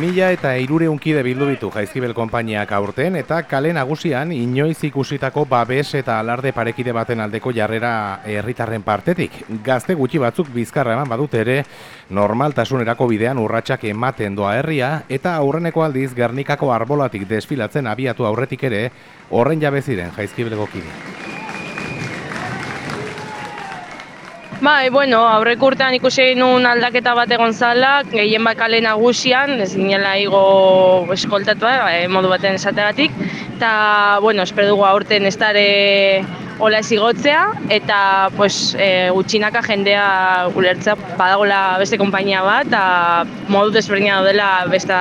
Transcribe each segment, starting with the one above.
Mila eta irureun bildu ditu jaizkibel konpainiak aurten eta kale nagusian inoiz ikusitako babes eta alarde parekide baten aldeko jarrera herritarren partetik. Gazte gutxi batzuk bizkarra eman badut ere normaltasunerako bidean urratsak ematen doa herria eta aurreneko aldiz Gernikako arbolatik desfilatzen abiatu aurretik ere horren jabe ziren jaizkibelgo kide. Bai, bueno, aurrek urtean ikusi nun aldaketa bat egon zala, gehien bakale nagusian, ez ginela igo eskoltatu, eh, modu baten esategatik, eta, bueno, espero dugu aurten ez dara hola ez igotzea, eta pues, e, gutxinaka jendea gulertza badagola beste konpainia bat, eta modu desberdina dela beste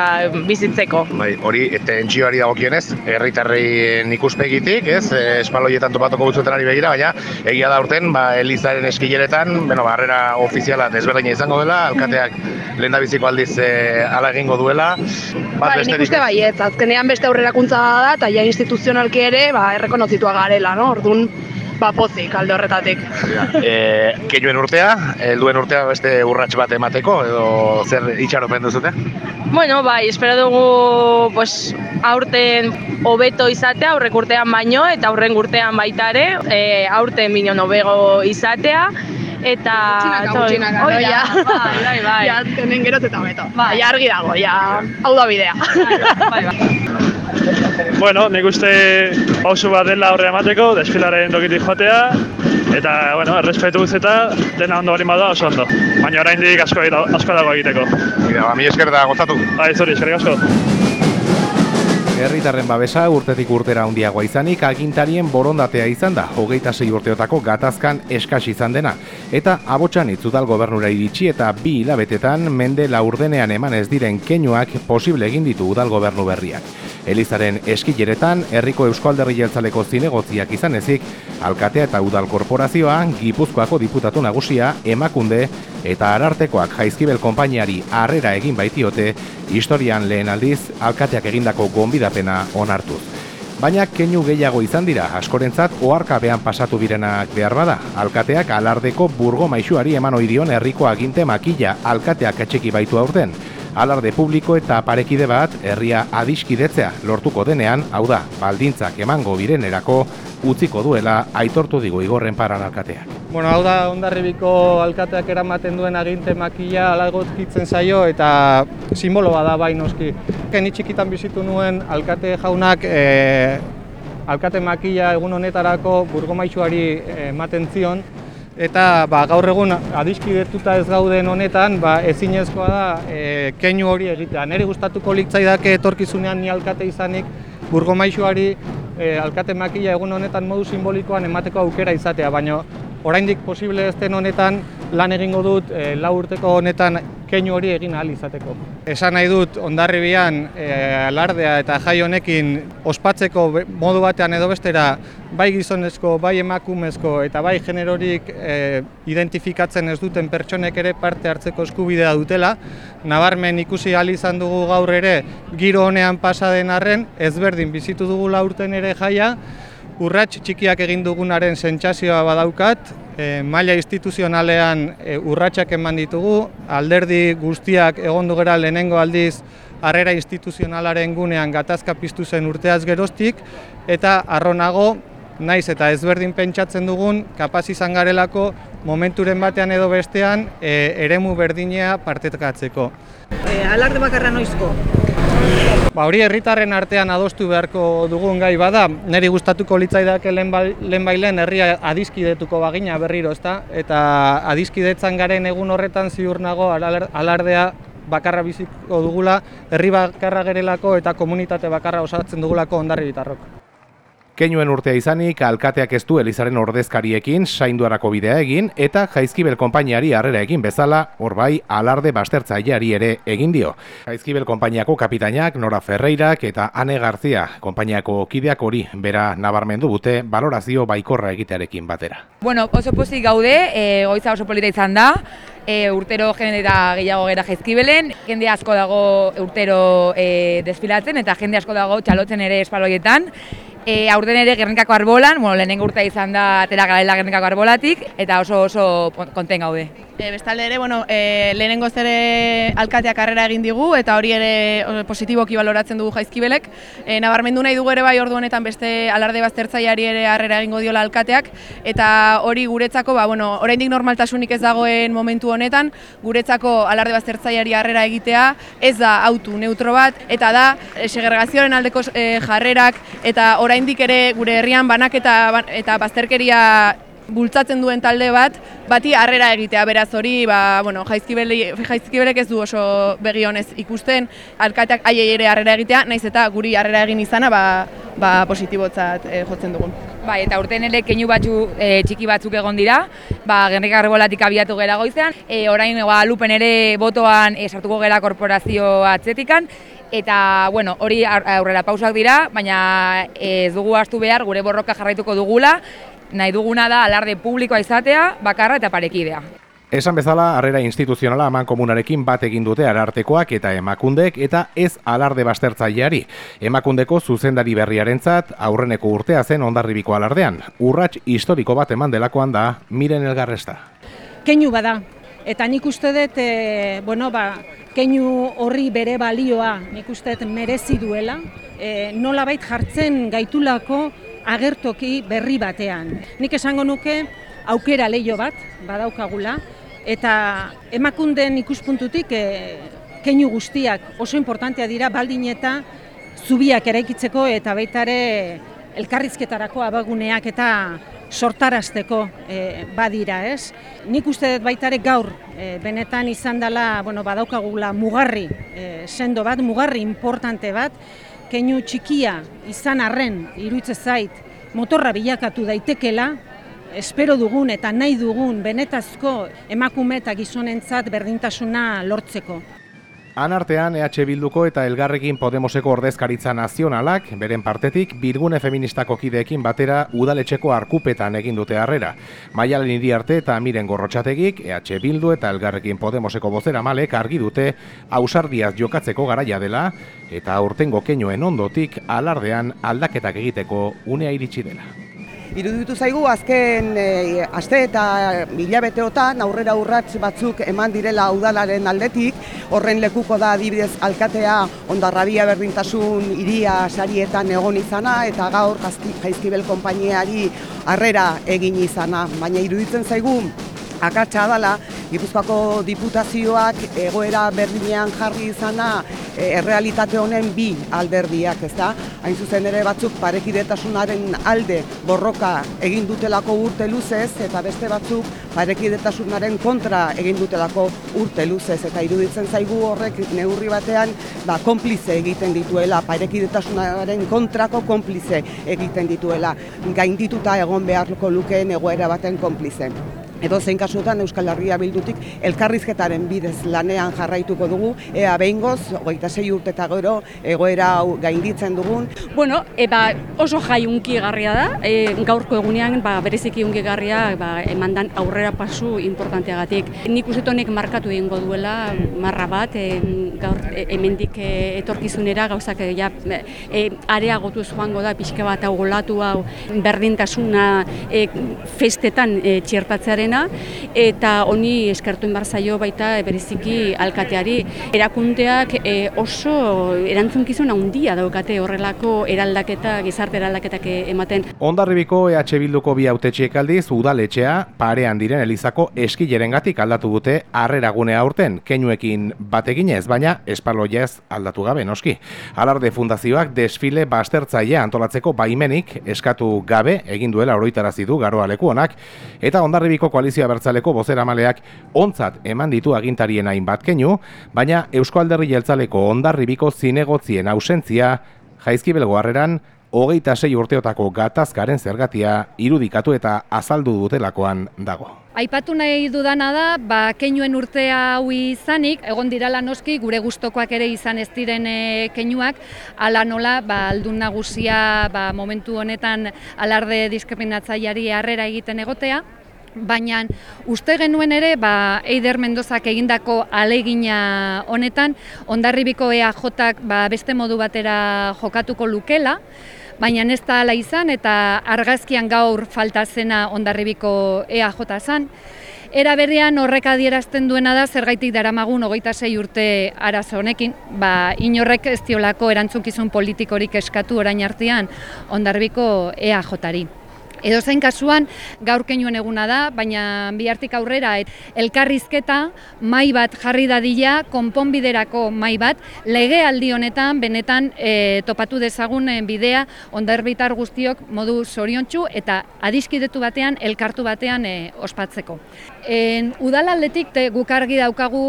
bizitzeko. Bai, hori, tentzioari dagokionez, herritarren ikuspegitik, ez, espaloietan topatuko gutzuten ari begira, baina egia da urten, ba, Elizaren eskileretan, bueno, barrera ofiziala desberdina izango dela, alkateak lehen da biziko aldiz e, ala egingo duela. Ba, nik uste baiet, azkenean beste aurrerakuntza da, eta ja instituzionalki ere, ba, errekonozitua garela, no? Orduan, ba, pozik alde horretatik. e, Keinuen urtea, helduen urtea beste urrats bat emateko, edo zer itxaropen duzute? Bueno, bai, espero dugu pues, aurten hobeto izatea, aurrek urtean baino, eta aurren urtean baita ere, e, aurten bino nobego izatea, eta Gutxinaka, gutxinaka, no, ja. bai, bai, bai. Ja, tenen gero eta beto. Bai. Ja, argi dago, ja, hau da bidea. bai, bai. Bueno, nik uste pausu bat dela horre emateko, desfilaren tokitik joatea, eta, bueno, errespetu eta dena ondo bali bada oso ondo. Baina oraindik asko, asko dago egiteko. Mira, ba, mi esker da gozatu. Bai, zori, eskerrik asko. Herritarren babesa urtetik urtera handiagoa izanik agintarien borondatea izan da, hogeita sei urteotako gatazkan eskas izan dena. Eta abotsan itzudal gobernura iritsi eta bi hilabetetan mende laurdenean eman ez diren keinuak posible egin ditu udal gobernu berriak. Elizaren eskileretan, herriko euskalderri jeltzaleko zinegotziak izan ezik, alkatea eta udal korporazioa, gipuzkoako diputatu nagusia, emakunde eta arartekoak jaizkibel konpainiari harrera egin baitiote, historian lehen aldiz, alkateak egindako gonbidapena onartuz. Baina keinu gehiago izan dira, askorentzat oarkabean pasatu birenak behar bada. Alkateak alardeko burgo maixuari eman oidion herriko aginte makilla alkateak etxeki baitu aurten. Alarde publiko eta parekide bat herria adiskidetzea lortuko denean, hau da, baldintzak emango birenerako utziko duela aitortu digo igorren paran alkateak. Bueno, hau da ondarribiko alkateak eramaten duen aginte makila alagotkitzen zaio eta simbolo bada bai noski. Ni txikitan bizitu nuen alkate jaunak e, alkate makila egun honetarako burgomaitxuari ematen zion eta ba, gaur egun adiskidetuta ez gauden honetan ba, ezinezkoa da e, keinu hori egitea. Neri gustatuko litzaidake etorkizunean ni alkate izanik burgomaixuari e, alkate makila egun honetan modu simbolikoan emateko aukera izatea, baina oraindik posible ez den honetan lan egingo dut e, lau urteko honetan keinu hori egin ahal izateko. Esan nahi dut ondarribian e, alardea eta jai honekin ospatzeko modu batean edo bestera bai gizonezko, bai emakumezko eta bai generorik e, identifikatzen ez duten pertsonek ere parte hartzeko eskubidea dutela. Nabarmen ikusi ahal izan dugu gaur ere giro honean pasa den arren ezberdin bizitu dugu laurten ere jaia. Urrats txikiak egin dugunaren sentsazioa badaukat, e, maila instituzionalean e, urratsak eman ditugu, alderdi guztiak egondu gera lehenengo aldiz harrera instituzionalaren gunean gatazka piztu zen urteaz geroztik, eta arronago, naiz eta ezberdin pentsatzen dugun, kapaz izan garelako momenturen batean edo bestean e, eremu berdinea partekatzeko. E, alarde bakarra noizko? Ba, hori herritarren artean adostu beharko dugun gai bada, niri gustatuko litzaidake lehen bailen herria adiskidetuko bagina berriro, ezta? Eta adiskidetzan garen egun horretan ziur nago alardea bakarra biziko dugula, herri bakarra gerelako eta komunitate bakarra osatzen dugulako ondarri bitarrok. Keinuen urtea izanik, alkateak ez du Elizaren ordezkariekin sainduarako bidea egin eta Jaizkibel konpainiari harrera egin bezala, hor bai, alarde bastertzaileari ere egin dio. Jaizkibel konpainiako kapitainak Nora Ferreirak eta Ane Garzia konpainiako kideak hori bera nabarmendu bute balorazio baikorra egitearekin batera. Bueno, oso pozik gaude, e, goiza oso polita izan da, e, urtero jende eta gehiago gera jaizkibelen, jende asko dago urtero e, desfilatzen eta jende asko dago txalotzen ere espaloietan, E, aurten ere Gernikako arbolan, bueno, lehenengo urtea izan da atera garela Gernikako arbolatik, eta oso oso konten gaude. E, bestalde ere, bueno, e, lehenengo ere alkateak karrera egin digu eta hori ere positiboki baloratzen dugu jaizkibelek. E, nabarmendu nahi dugu ere bai ordu honetan beste alarde baztertzaileari ere harrera egingo diola alkateak eta hori guretzako, ba, bueno, oraindik normaltasunik ez dagoen momentu honetan, guretzako alarde baztertzaileari harrera egitea ez da autu neutro bat eta da segregazioaren aldeko e, jarrerak eta oraindik ere gure herrian banak eta, eta bazterkeria bultzatzen duen talde bat, bati harrera egitea, beraz hori, ba, bueno, jaizkibelek ez du oso begi honez ikusten, alkateak aiei ere harrera egitea, naiz eta guri harrera egin izana, ba, ba positibotzat e, jotzen dugun. Bai, eta urten ere keinu batzu e, txiki batzuk egon dira, ba, gernik arbolatik abiatu gela goizean, e, orain ba, lupen ere botoan e, sartuko gela korporazio atzetikan, eta bueno, hori aurrera pausak dira, baina ez dugu astu behar gure borroka jarraituko dugula, nahi duguna da alarde publikoa izatea, bakarra eta parekidea. Esan bezala, harrera instituzionala aman komunarekin bat egin dute arartekoak eta emakundek eta ez alarde bastertzaileari. Emakundeko zuzendari berriarentzat aurreneko urtea zen ondarribiko alardean. Urrats historiko bat eman delakoan da, miren elgarresta. Keinu bada, eta nik uste dut, e, bueno, ba, keinu horri bere balioa nik uste dut merezi duela, e, nola bait jartzen gaitulako agertoki berri batean. Nik esango nuke aukera leio bat badaukagula eta emakunden ikuspuntutik e, keinu guztiak oso importantea dira baldin eta zubiak eraikitzeko eta baita ere elkarrizketarako abaguneak eta sortarazteko e, badira, ez? Nik uste dut baita ere gaur e, benetan izan dela, bueno, badaukagula mugarri e, sendo bat, mugarri importante bat, keinu txikia izan arren iruditze zait motorra bilakatu daitekela, espero dugun eta nahi dugun benetazko emakume eta gizonentzat berdintasuna lortzeko. Han artean EH Bilduko eta Elgarrekin Podemoseko ordezkaritza nazionalak, beren partetik, birgune feministako kideekin batera udaletxeko arkupetan egin dute harrera. Maialen hiri arte eta miren gorrotxategik, EH Bildu eta Elgarrekin Podemoseko bozera malek argi dute ausardiaz jokatzeko garaia dela, eta aurtengo keinoen ondotik alardean aldaketak egiteko unea iritsi dela. Iruditu zaigu azken e, aste eta hilabeteotan aurrera urrats batzuk eman direla udalaren aldetik, horren lekuko da adibidez alkatea ondarrabia berdintasun iria sarietan egon izana eta gaur jaizkibel konpainiari harrera egin izana, baina iruditzen zaigu akatsa dala, Gipuzkoako diputazioak egoera berdinean jarri izana e, errealitate honen bi alderdiak, ezta? Hain zuzen ere batzuk parekidetasunaren alde borroka egin dutelako urte luzez eta beste batzuk parekidetasunaren kontra egin dutelako urte luzez eta iruditzen zaigu horrek neurri batean ba, konplize egiten dituela, parekidetasunaren kontrako konplize egiten dituela, gaindituta egon beharko lukeen egoera baten konplize. Edo zein kasuetan Euskal Herria bildutik elkarrizketaren bidez lanean jarraituko dugu, ea behingoz, goita sei urte eta gero, egoera hau gainditzen dugun. Bueno, eba oso jai unki garria da, e, gaurko egunean ba, bereziki unki garria ba, emandan aurrera pasu importanteagatik. Nik uste honek markatu egingo duela, marra bat, e, gaur e, hemendik e, etorkizunera gauzak e, ja, e, areagotu joango da, pixka bat hau golatu hau berdintasuna e, festetan e, txertatzearen eta honi eskertu inbar baita bereziki alkateari. Erakundeak e, oso erantzunkizun handia daukate horrelako eraldaketa, gizarte eraldaketak ematen. Ondarribiko EH Bilduko bi autetxiek aldiz udaletxea parean diren elizako eskilerengatik aldatu dute harreragune aurten, keinuekin bateginez, baina espaloiez aldatu gabe noski. Alarde fundazioak desfile bastertzaile antolatzeko baimenik eskatu gabe egin duela oroitarazi du garoaleku honak eta Ondarribiko koalizioa bertzaleko bozera maleak ontzat eman ditu agintarien hainbat keinu, baina Eusko Alderri Jeltzaleko ondarribiko zinegotzien ausentzia jaizkibelgo harreran hogeita sei urteotako gatazkaren zergatia irudikatu eta azaldu dutelakoan dago. Aipatu nahi dudana da, ba, keinuen urtea hau izanik, egon dirala noski, gure gustokoak ere izan ez diren e, keinuak, ala nola, ba, aldun nagusia ba, momentu honetan alarde diskriminatzaiari harrera egiten egotea, baina uste genuen ere ba, Eider Mendozak egindako alegina honetan ondarribiko EAJak ba, beste modu batera jokatuko lukela baina ez da ala izan eta argazkian gaur falta zena ondarribiko EAJ zan. Era berrian horrek adierazten duena da zergaitik daramagun hogeita sei urte arazo honekin, ba, inorrek ez diolako erantzunkizun politikorik eskatu orain artean ondarbiko EAJ-ari. Edo zein kasuan, gaur kenuen eguna da, baina bihartik aurrera et, elkarrizketa mai bat jarri dadila, konponbiderako mai bat, lege aldi honetan, benetan e, topatu dezagun e, bidea ondarbitar guztiok modu zoriontsu eta adiskidetu batean, elkartu batean e, ospatzeko. En, udalaldetik te, guk argi daukagu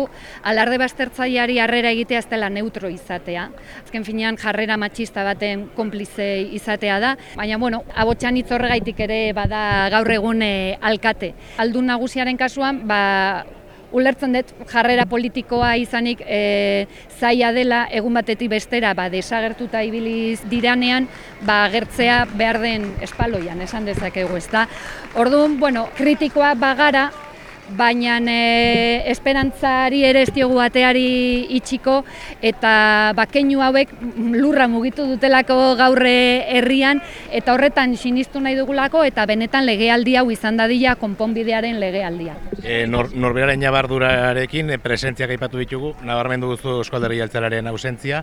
alarde baztertzaileari harrera egitea ez dela neutro izatea. Azken finean jarrera matxista baten konplize izatea da, baina bueno, abotxan hitz horregaitik ere bada gaur egun e, alkate. Aldun nagusiaren kasuan, ba, ulertzen dut jarrera politikoa izanik e, zaila dela egun batetik bestera ba, desagertuta ibiliz diranean ba, gertzea behar den espaloian, esan dezakegu ez da. Orduan, bueno, kritikoa bagara, baina e, esperantzari ere ez diogu bateari itxiko eta bakeinu hauek lurra mugitu dutelako gaurre herrian eta horretan sinistu nahi dugulako eta benetan legealdi hau izan dadila konponbidearen legealdia. E, nor, norberaren jabardurarekin presentziak aipatu ditugu, nabarmendu duzu Euskalderri Altzararen ausentzia.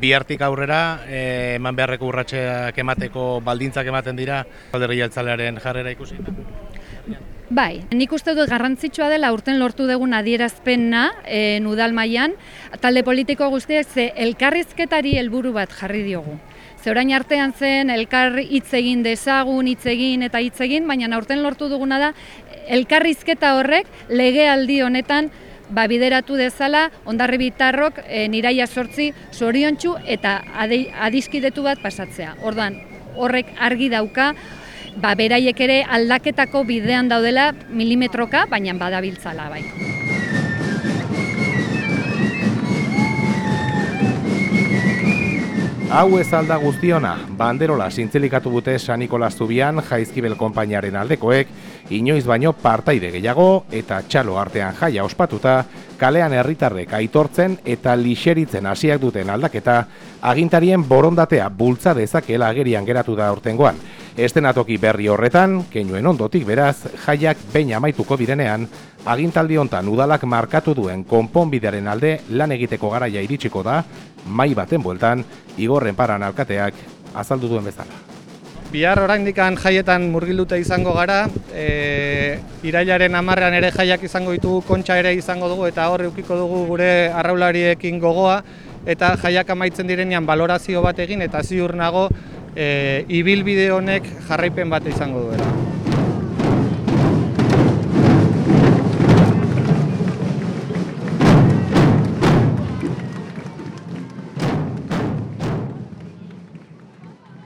Bihartik aurrera, eman beharreko urratxeak emateko baldintzak ematen dira Euskalderri Altzararen jarrera ikusi? Bai, nik uste dut garrantzitsua dela urten lortu dugun adierazpena e, nudal mailan talde politiko guztiak ze elkarrizketari helburu bat jarri diogu. Ze orain artean zen elkar hitz egin dezagun, hitz egin eta hitz egin, baina aurten lortu duguna da elkarrizketa horrek legealdi honetan ba, bideratu dezala ondarri bitarrok e, niraia sortzi zoriontsu eta adiskidetu bat pasatzea. Ordan horrek argi dauka ba, beraiek ere aldaketako bidean daudela milimetroka, baina badabiltzala bai. Hau ez alda guztiona, banderola zintzelikatu bute San Nikolas Zubian jaizkibel konpainaren aldekoek, inoiz baino partaide gehiago eta txalo artean jaia ospatuta, kalean herritarrek aitortzen eta lixeritzen hasiak duten aldaketa, agintarien borondatea bultza dezakela agerian geratu da urtengoan. Estenatoki berri horretan, keinuen ondotik beraz, jaiak behin amaituko direnean, agintaldi hontan udalak markatu duen konponbidearen alde lan egiteko garaia iritsiko da, mai baten bueltan, igorren paran alkateak azaldu duen bezala. Bihar oraindikan jaietan murgilduta izango gara, e, irailaren amarrean ere jaiak izango ditugu, kontxa ere izango dugu eta hor eukiko dugu gure arraulariekin gogoa, eta jaiak amaitzen direnean balorazio bat egin eta ziur nago e, ibilbide honek jarraipen bat izango duela.